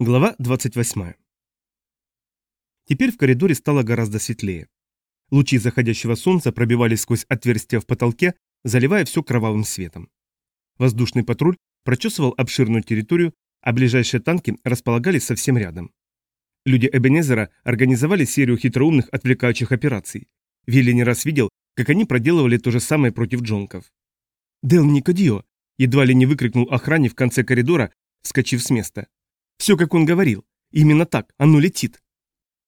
Глава 28. Теперь в коридоре стало гораздо светлее. Лучи заходящего солнца пробивались сквозь отверстия в потолке, заливая все кровавым светом. Воздушный патруль прочесывал обширную территорию, а ближайшие танки располагались совсем рядом. Люди Эбенезера организовали серию хитроумных отвлекающих операций. Вилли не раз видел, как они проделывали то же самое против джонков. «Дел Никодио!» едва ли не выкрикнул охране в конце коридора, вскочив с места. Все, как он говорил. Именно так, оно летит.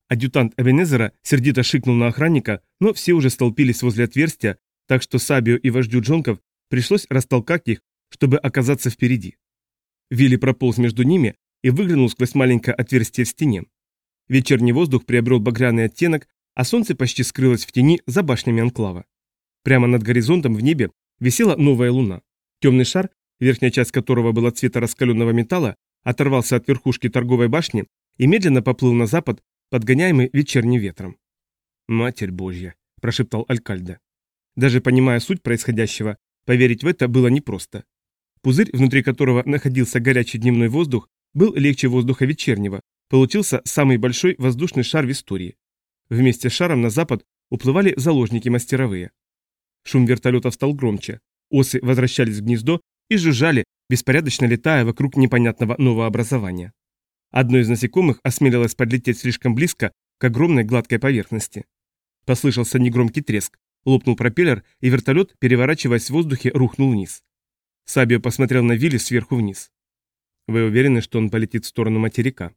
Адъютант Эбенезера сердито шикнул на охранника, но все уже столпились возле отверстия, так что Сабио и вождю Джонков пришлось растолкать их, чтобы оказаться впереди. Вилли прополз между ними и выглянул сквозь маленькое отверстие в стене. Вечерний воздух приобрел багряный оттенок, а солнце почти скрылось в тени за башнями анклава. Прямо над горизонтом в небе висела новая луна. Темный шар, верхняя часть которого была цвета раскаленного металла, оторвался от верхушки торговой башни и медленно поплыл на запад, подгоняемый вечерним ветром. «Матерь Божья!» – прошептал Алькальда. Даже понимая суть происходящего, поверить в это было непросто. Пузырь, внутри которого находился горячий дневной воздух, был легче воздуха вечернего, получился самый большой воздушный шар в истории. Вместе с шаром на запад уплывали заложники-мастеровые. Шум вертолетов стал громче. Осы возвращались в гнездо и жужжали, беспорядочно летая вокруг непонятного нового образования. Одно из насекомых осмелилось подлететь слишком близко к огромной гладкой поверхности. Послышался негромкий треск, лопнул пропеллер, и вертолет, переворачиваясь в воздухе, рухнул вниз. Сабио посмотрел на Вилли сверху вниз. «Вы уверены, что он полетит в сторону материка?»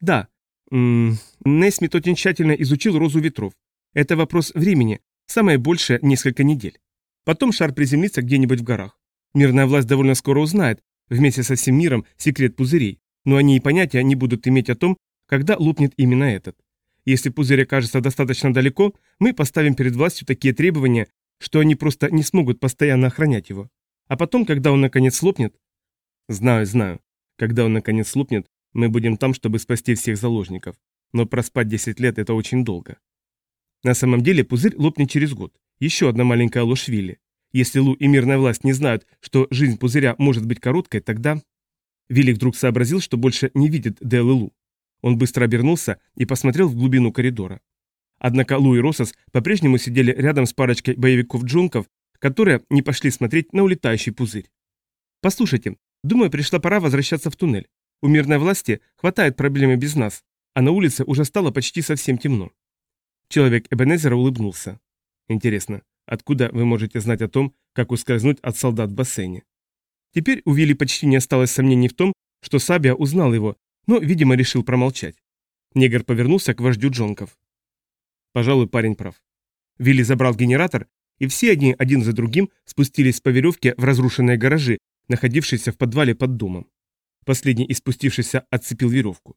«Да. М -м, Нейсмит очень тщательно изучил розу ветров. Это вопрос времени, самое большее несколько недель. Потом шар приземлится где-нибудь в горах. Мирная власть довольно скоро узнает, вместе со всем миром, секрет пузырей, но они и понятия не будут иметь о том, когда лопнет именно этот. Если пузырь окажется достаточно далеко, мы поставим перед властью такие требования, что они просто не смогут постоянно охранять его. А потом, когда он наконец лопнет... Знаю, знаю. Когда он наконец лопнет, мы будем там, чтобы спасти всех заложников. Но проспать 10 лет – это очень долго. На самом деле пузырь лопнет через год. Еще одна маленькая ложь Вилли. Если Лу и мирная власть не знают, что жизнь пузыря может быть короткой, тогда... Вилли вдруг сообразил, что больше не видит Дэл и Лу. Он быстро обернулся и посмотрел в глубину коридора. Однако Лу и Росос по-прежнему сидели рядом с парочкой боевиков-джунков, которые не пошли смотреть на улетающий пузырь. «Послушайте, думаю, пришла пора возвращаться в туннель. У мирной власти хватает проблемы без нас, а на улице уже стало почти совсем темно». Человек Эбенезера улыбнулся. «Интересно, Откуда вы можете знать о том, как ускользнуть от солдат в бассейне? Теперь у Вилли почти не осталось сомнений в том, что Сабия узнал его, но, видимо, решил промолчать. Негр повернулся к вождю Джонков. Пожалуй, парень прав. Вилли забрал генератор, и все они один за другим спустились по веревке в разрушенные гаражи, находившиеся в подвале под домом. Последний из спустившихся отцепил веревку.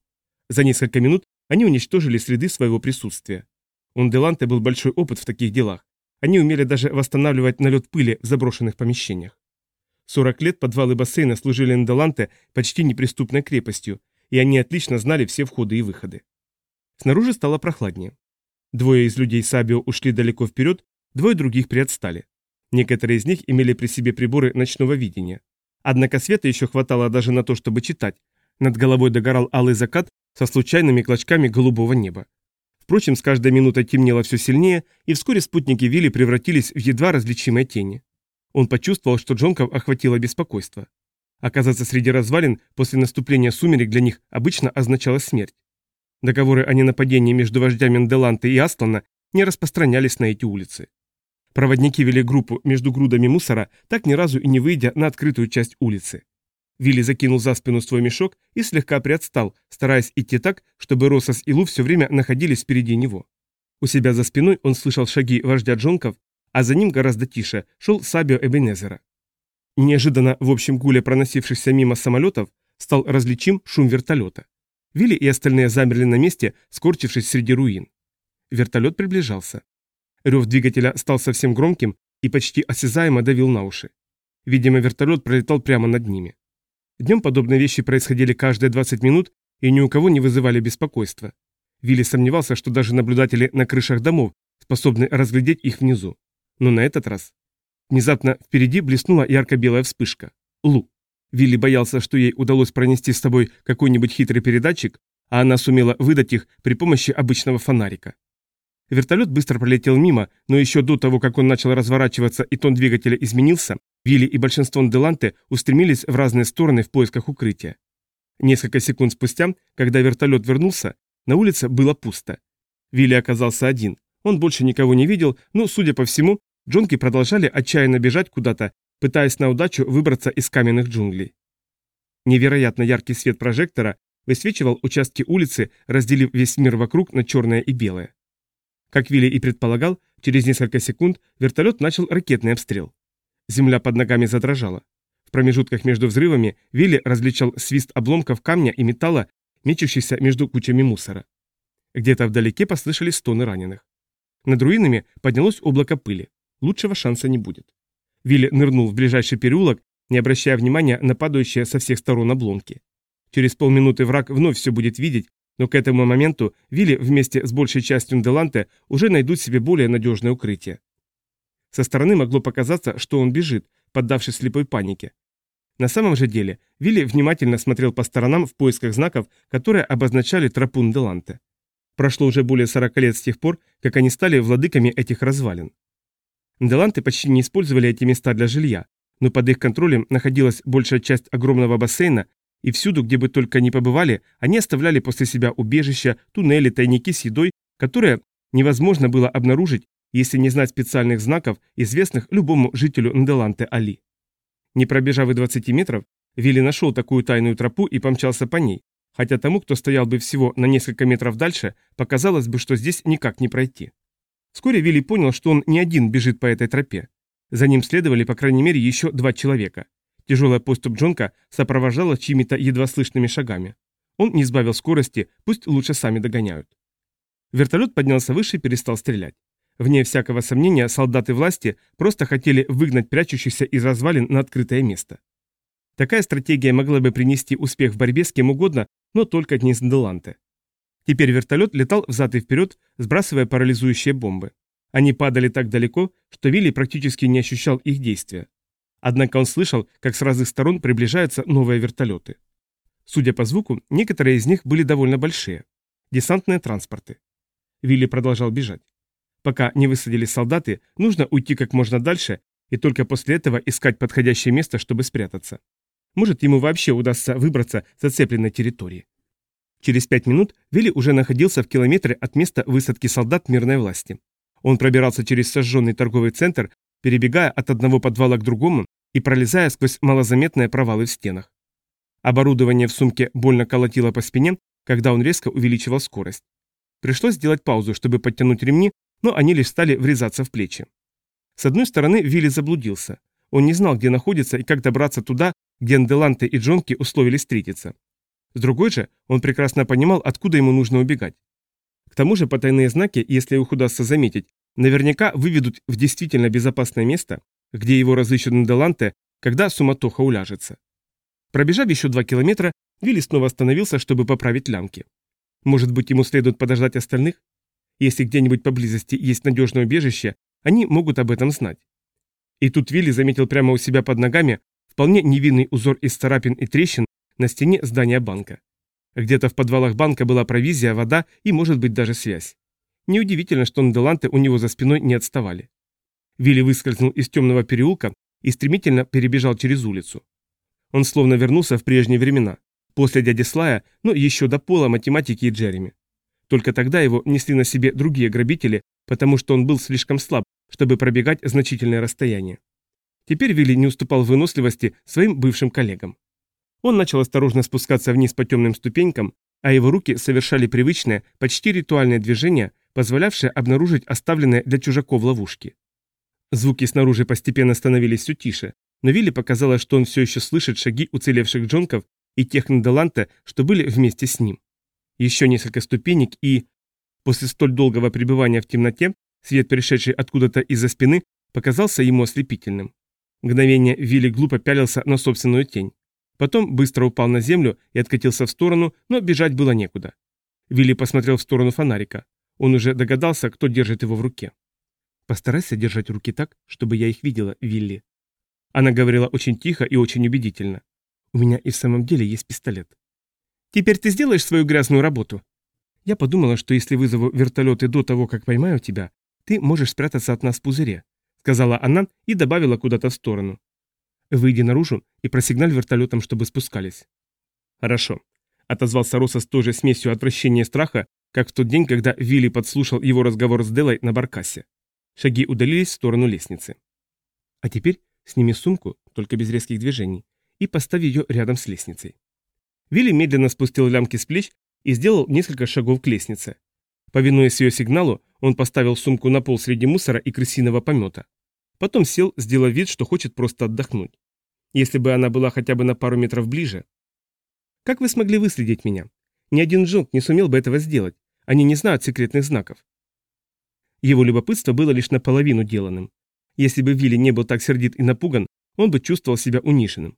За несколько минут они уничтожили следы своего присутствия. У Нделанте был большой опыт в таких делах, они умели даже восстанавливать налет пыли в заброшенных помещениях. 40 лет подвалы бассейна служили Эндоланте почти неприступной крепостью, и они отлично знали все входы и выходы. Снаружи стало прохладнее. Двое из людей Сабио ушли далеко вперед, двое других приотстали. Некоторые из них имели при себе приборы ночного видения. Однако света еще хватало даже на то, чтобы читать. Над головой догорал алый закат со случайными клочками голубого неба. Впрочем, с каждой минутой темнело все сильнее, и вскоре спутники Вилли превратились в едва различимые тени. Он почувствовал, что Джонков охватило беспокойство. Оказаться среди развалин после наступления сумерек для них обычно означало смерть. Договоры о ненападении между вождями Нделанты и Аслана не распространялись на эти улицы. Проводники вели группу между грудами мусора, так ни разу и не выйдя на открытую часть улицы. Вилли закинул за спину свой мешок и слегка приотстал, стараясь идти так, чтобы Росос и Лу все время находились впереди него. У себя за спиной он слышал шаги вождя Джонков, а за ним гораздо тише шел Сабио Эбенезера. Неожиданно в общем гуле проносившихся мимо самолетов стал различим шум вертолета. Вилли и остальные замерли на месте, скорчившись среди руин. Вертолет приближался. Рев двигателя стал совсем громким и почти осязаемо давил на уши. Видимо, вертолет пролетал прямо над ними. Днем подобные вещи происходили каждые 20 минут и ни у кого не вызывали беспокойства. Вилли сомневался, что даже наблюдатели на крышах домов способны разглядеть их внизу. Но на этот раз... Внезапно впереди блеснула ярко-белая вспышка. Лу. Вилли боялся, что ей удалось пронести с собой какой-нибудь хитрый передатчик, а она сумела выдать их при помощи обычного фонарика. Вертолет быстро пролетел мимо, но еще до того, как он начал разворачиваться и тон двигателя изменился, Вилли и большинство Нделанте устремились в разные стороны в поисках укрытия. Несколько секунд спустя, когда вертолет вернулся, на улице было пусто. Вилли оказался один. Он больше никого не видел, но, судя по всему, джонки продолжали отчаянно бежать куда-то, пытаясь на удачу выбраться из каменных джунглей. Невероятно яркий свет прожектора высвечивал участки улицы, разделив весь мир вокруг на черное и белое. Как Вилли и предполагал, через несколько секунд вертолет начал ракетный обстрел. Земля под ногами задрожала. В промежутках между взрывами Вилли различал свист обломков камня и металла, мечущихся между кучами мусора. Где-то вдалеке послышались стоны раненых. Над руинами поднялось облако пыли. Лучшего шанса не будет. Вилли нырнул в ближайший переулок, не обращая внимания на падающие со всех сторон обломки. Через полминуты враг вновь все будет видеть, но к этому моменту Вилли вместе с большей частью Деланте уже найдут себе более надежное укрытие. Со стороны могло показаться, что он бежит, поддавшись слепой панике. На самом же деле Вилли внимательно смотрел по сторонам в поисках знаков, которые обозначали тропу Деланте. Прошло уже более 40 лет с тех пор, как они стали владыками этих развалин. Деланты почти не использовали эти места для жилья, но под их контролем находилась большая часть огромного бассейна, и всюду, где бы только ни побывали, они оставляли после себя убежища, туннели, тайники с едой, которые невозможно было обнаружить, если не знать специальных знаков, известных любому жителю Нделанте Али. Не пробежав и 20 метров, Вилли нашел такую тайную тропу и помчался по ней, хотя тому, кто стоял бы всего на несколько метров дальше, показалось бы, что здесь никак не пройти. Вскоре Вилли понял, что он не один бежит по этой тропе. За ним следовали, по крайней мере, еще два человека. Тяжелая поступ Джонка сопровождала чьими-то едва слышными шагами. Он не сбавил скорости, пусть лучше сами догоняют. Вертолет поднялся выше и перестал стрелять. Вне всякого сомнения, солдаты власти просто хотели выгнать прячущихся из развалин на открытое место. Такая стратегия могла бы принести успех в борьбе с кем угодно, но только не с Нделанте. Теперь вертолет летал взад и вперед, сбрасывая парализующие бомбы. Они падали так далеко, что Вилли практически не ощущал их действия. Однако он слышал, как с разных сторон приближаются новые вертолеты. Судя по звуку, некоторые из них были довольно большие. Десантные транспорты. Вилли продолжал бежать. Пока не высадились солдаты, нужно уйти как можно дальше и только после этого искать подходящее место, чтобы спрятаться. Может, ему вообще удастся выбраться с зацепленной территории. Через пять минут Вилли уже находился в километре от места высадки солдат мирной власти. Он пробирался через сожженный торговый центр, перебегая от одного подвала к другому и пролезая сквозь малозаметные провалы в стенах. Оборудование в сумке больно колотило по спине, когда он резко увеличивал скорость. Пришлось сделать паузу, чтобы подтянуть ремни, но они лишь стали врезаться в плечи. С одной стороны, Вилли заблудился. Он не знал, где находится и как добраться туда, где Нделанте и Джонки условились встретиться. С другой же, он прекрасно понимал, откуда ему нужно убегать. К тому же потайные знаки, если их удастся заметить, наверняка выведут в действительно безопасное место, где его разыщут Нделанте, когда суматоха уляжется. Пробежав еще два километра, Вилли снова остановился, чтобы поправить лямки. Может быть, ему следует подождать остальных? Если где-нибудь поблизости есть надежное убежище, они могут об этом знать. И тут Вилли заметил прямо у себя под ногами вполне невинный узор из царапин и трещин на стене здания банка. Где-то в подвалах банка была провизия, вода и, может быть, даже связь. Неудивительно, что Нделанты у него за спиной не отставали. Вилли выскользнул из темного переулка и стремительно перебежал через улицу. Он словно вернулся в прежние времена, после дяди Слая, но еще до пола математики и Джереми. Только тогда его несли на себе другие грабители, потому что он был слишком слаб, чтобы пробегать значительное расстояние. Теперь Вилли не уступал выносливости своим бывшим коллегам. Он начал осторожно спускаться вниз по темным ступенькам, а его руки совершали привычное, почти ритуальное движение, позволявшее обнаружить оставленные для чужаков ловушки. Звуки снаружи постепенно становились все тише, но Вилли показалось, что он все еще слышит шаги уцелевших джонков и тех Недоланта, что были вместе с ним. Еще несколько ступенек и... После столь долгого пребывания в темноте, свет, пришедший откуда-то из-за спины, показался ему ослепительным. Мгновение Вилли глупо пялился на собственную тень. Потом быстро упал на землю и откатился в сторону, но бежать было некуда. Вилли посмотрел в сторону фонарика. Он уже догадался, кто держит его в руке. «Постарайся держать руки так, чтобы я их видела, Вилли». Она говорила очень тихо и очень убедительно. У меня и в самом деле есть пистолет. Теперь ты сделаешь свою грязную работу? Я подумала, что если вызову вертолеты до того, как поймаю тебя, ты можешь спрятаться от нас в пузыре, сказала она и добавила куда-то в сторону. Выйди наружу и просигналь вертолетом, чтобы спускались. Хорошо. Отозвался Роса с той же смесью отвращения и страха, как в тот день, когда Вилли подслушал его разговор с Делой на баркасе. Шаги удалились в сторону лестницы. А теперь сними сумку, только без резких движений, и поставь ее рядом с лестницей. Вилли медленно спустил лямки с плеч и сделал несколько шагов к лестнице. Повинуясь ее сигналу, он поставил сумку на пол среди мусора и крысиного помета. Потом сел, сделав вид, что хочет просто отдохнуть. Если бы она была хотя бы на пару метров ближе. «Как вы смогли выследить меня? Ни один Джонг не сумел бы этого сделать. Они не знают секретных знаков». Его любопытство было лишь наполовину деланным. Если бы Вилли не был так сердит и напуган, он бы чувствовал себя униженным.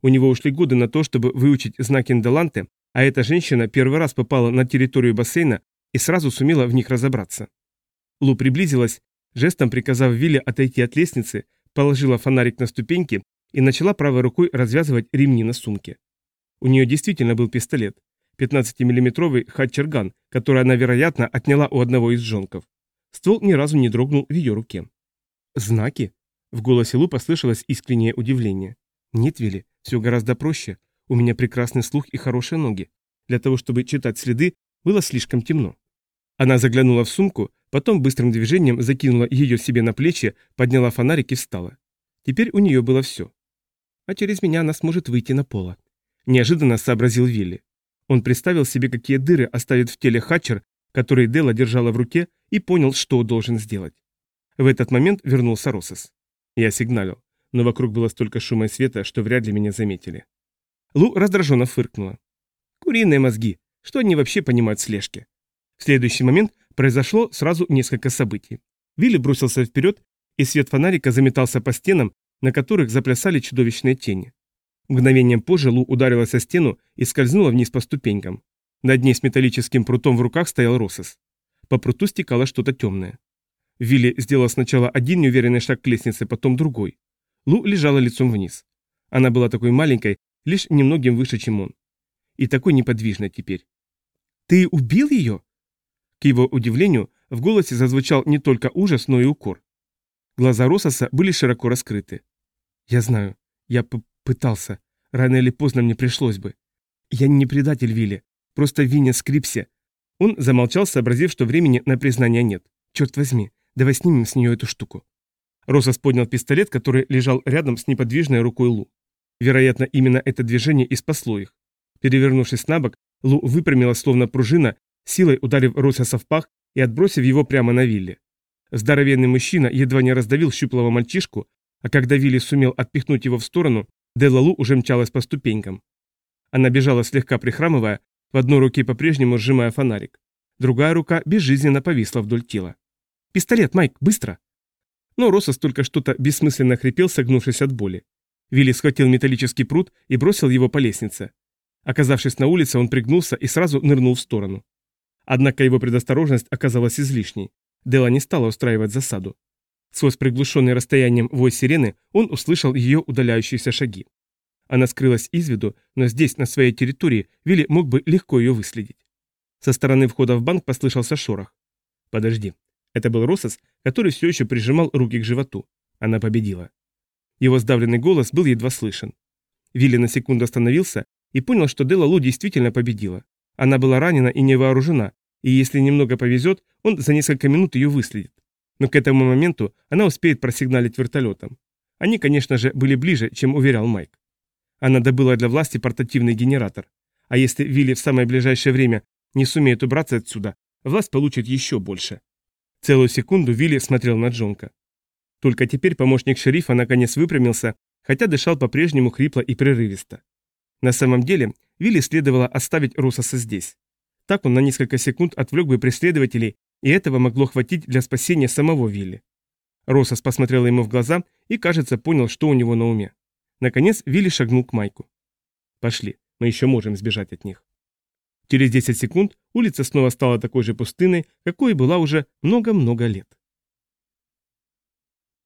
У него ушли годы на то, чтобы выучить знаки Ндаланте, а эта женщина первый раз попала на территорию бассейна и сразу сумела в них разобраться. Лу приблизилась, жестом приказав Вилли отойти от лестницы, положила фонарик на ступеньки и начала правой рукой развязывать ремни на сумке. У нее действительно был пистолет, 15-миллиметровый хатчерган, который она, вероятно, отняла у одного из жонков. Ствол ни разу не дрогнул в ее руке. «Знаки?» В голосе Лу послышалось искреннее удивление. «Нет, Вилли, все гораздо проще. У меня прекрасный слух и хорошие ноги. Для того, чтобы читать следы, было слишком темно». Она заглянула в сумку, потом быстрым движением закинула ее себе на плечи, подняла фонарик и встала. Теперь у нее было все. А через меня она сможет выйти на поло. Неожиданно сообразил Вилли. Он представил себе, какие дыры оставит в теле Хатчер, который Дела держала в руке, и понял, что должен сделать. В этот момент вернулся Росос. Я сигналил, но вокруг было столько шума и света, что вряд ли меня заметили. Лу раздраженно фыркнула. Куриные мозги. Что они вообще понимают в слежке? В следующий момент произошло сразу несколько событий. Вилли бросился вперед, и свет фонарика заметался по стенам, на которых заплясали чудовищные тени. Мгновением позже Лу ударилась о стену и скользнула вниз по ступенькам. Над ней с металлическим прутом в руках стоял Росос. По пруту стекало что-то темное. Вилли сделала сначала один неуверенный шаг к лестнице, потом другой. Лу лежала лицом вниз. Она была такой маленькой, лишь немногим выше, чем он. И такой неподвижной теперь. «Ты убил ее?» К его удивлению, в голосе зазвучал не только ужас, но и укор. Глаза Рососа были широко раскрыты. «Я знаю. Я пытался. Рано или поздно мне пришлось бы. Я не предатель Вилли. Просто Виня Скрипсе. Он замолчал, сообразив, что времени на признание нет. Черт возьми, давай снимем с нее эту штуку. Росос поднял пистолет, который лежал рядом с неподвижной рукой Лу. Вероятно, именно это движение и спасло их. Перевернувшись на бок, Лу выпрямила словно пружина, силой ударив Рососа в пах и отбросив его прямо на Вилли. Здоровенный мужчина едва не раздавил щуплого мальчишку, а когда Вилли сумел отпихнуть его в сторону, Делла Лу уже мчалась по ступенькам. Она бежала слегка прихрамывая, в одной руке по-прежнему сжимая фонарик. Другая рука безжизненно повисла вдоль тела. «Пистолет, Майк, быстро!» Но Росос только что-то бессмысленно хрипел, согнувшись от боли. Вилли схватил металлический пруд и бросил его по лестнице. Оказавшись на улице, он пригнулся и сразу нырнул в сторону. Однако его предосторожность оказалась излишней. Дела не стала устраивать засаду. Сквозь приглушенный расстоянием вой сирены он услышал ее удаляющиеся шаги. Она скрылась из виду, но здесь, на своей территории, Вилли мог бы легко ее выследить. Со стороны входа в банк послышался шорох. «Подожди». Это был Росос, который все еще прижимал руки к животу. Она победила. Его сдавленный голос был едва слышен. Вилли на секунду остановился и понял, что Дела Лу действительно победила. Она была ранена и не вооружена, и если немного повезет, он за несколько минут ее выследит. Но к этому моменту она успеет просигналить вертолетом. Они, конечно же, были ближе, чем уверял Майк. Она добыла для власти портативный генератор. А если Вилли в самое ближайшее время не сумеет убраться отсюда, власть получит еще больше. Целую секунду Вилли смотрел на Джонка. Только теперь помощник шерифа наконец выпрямился, хотя дышал по-прежнему хрипло и прерывисто. На самом деле, Вилли следовало оставить Русоса здесь. Так он на несколько секунд отвлек бы преследователей, и этого могло хватить для спасения самого Вилли. Росос посмотрел ему в глаза и, кажется, понял, что у него на уме. Наконец Вилли шагнул к Майку. «Пошли, мы еще можем сбежать от них». Через 10 секунд улица снова стала такой же пустынной, какой была уже много-много лет.